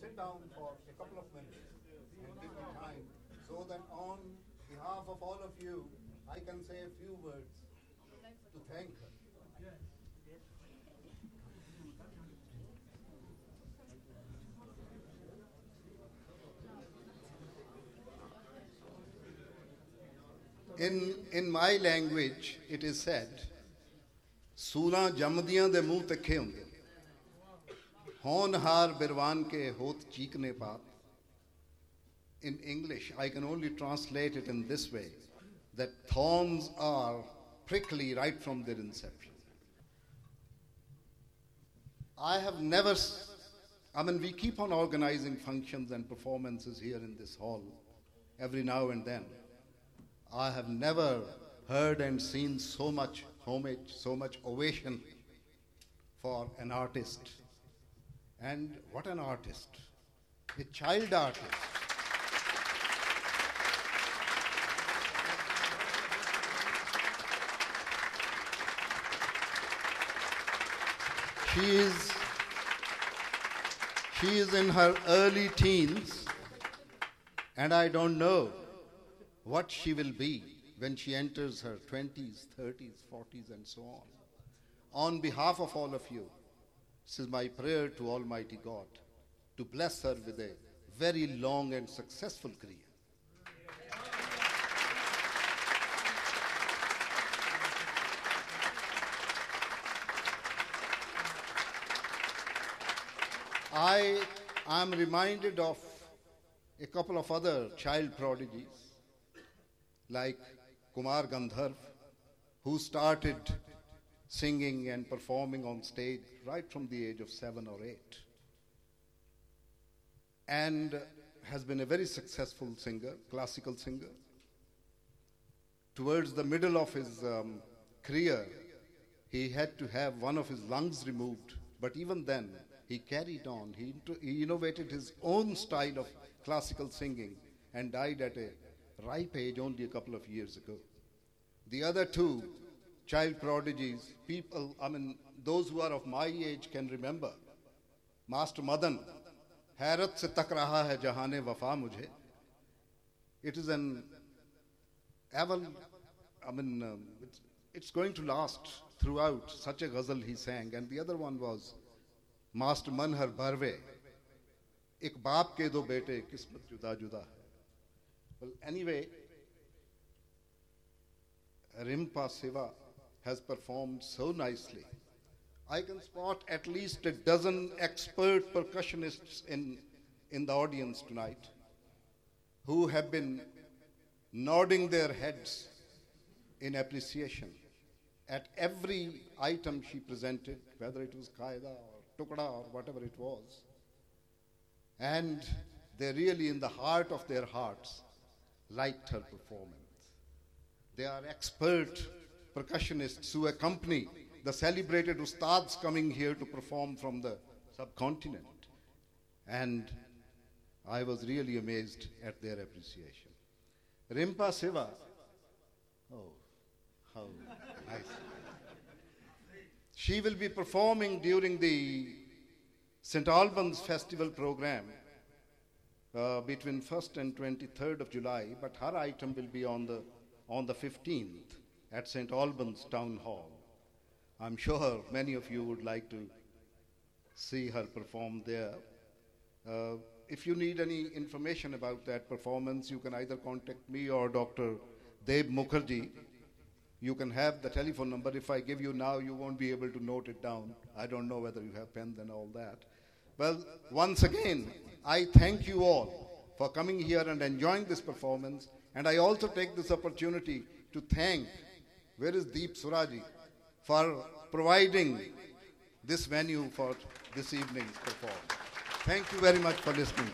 sit down for a couple of minutes and give me time so that on behalf of all of you, I can say a few words to thank her. In, in my language, it is said, ਸੂਲਾਂ ਜੰਮਦੀਆਂ ਦੇ ਮੂੰਹ ਤਿੱਖੇ ਹੁੰਦੇ होनहार बिरवान ke होत chikne पात In English, I can only translate it in this way: that thorns are prickly right from their inception. I have never, I mean, we keep on organizing functions and performances here in this hall every now and then. I have never heard and seen so much homage, so much ovation for an artist and what an artist! A child artist. She is she is in her early teens and I don't know what she will be when she enters her 20s, 30s, 40s, and so on. On behalf of all of you, this is my prayer to Almighty God to bless her with a very long and successful career. I am reminded of a couple of other child prodigies like Kumar Gandharv, who started singing and performing on stage right from the age of seven or eight, and has been a very successful singer, classical singer. Towards the middle of his um, career, he had to have one of his lungs removed, but even then, he carried on. He, he innovated his own style of classical singing and died at a ripe age only a couple of years ago. The other two child prodigies, people, I mean, those who are of my age can remember. Master Madan, हैरत से तक रहा है वफा मुझे it is an ever i mean um, it's, it's going to last throughout such a ghazal he sang and the other one was master manhar barve एक बाप के दो बेटे किस्मत जुदा जुदा है well anyway rimpa siva has performed so nicely I can spot at least a dozen expert percussionists in, in the audience tonight who have been nodding their heads in appreciation at every item she presented, whether it was Qaida or Tukda or whatever it was. And they really, in the heart of their hearts, liked her performance. They are expert percussionists who accompany the celebrated ustads coming here to perform from the subcontinent. And I was really amazed at their appreciation. Rimpa Siva, oh, how nice. She will be performing during the St. Albans Festival program uh, between 1st and 23rd of July, but her item will be on the, on the 15th at St. Albans Town Hall. I'm sure many of you would like to see her perform there. Uh, if you need any information about that performance, you can either contact me or Dr. Deb Mukherjee. You can have the telephone number. If I give you now, you won't be able to note it down. I don't know whether you have pens and all that. Well, once again, I thank you all for coming here and enjoying this performance. And I also take this opportunity to thank, where is Deep Suraji? for providing this venue for this evening's performance. Thank you very much for listening.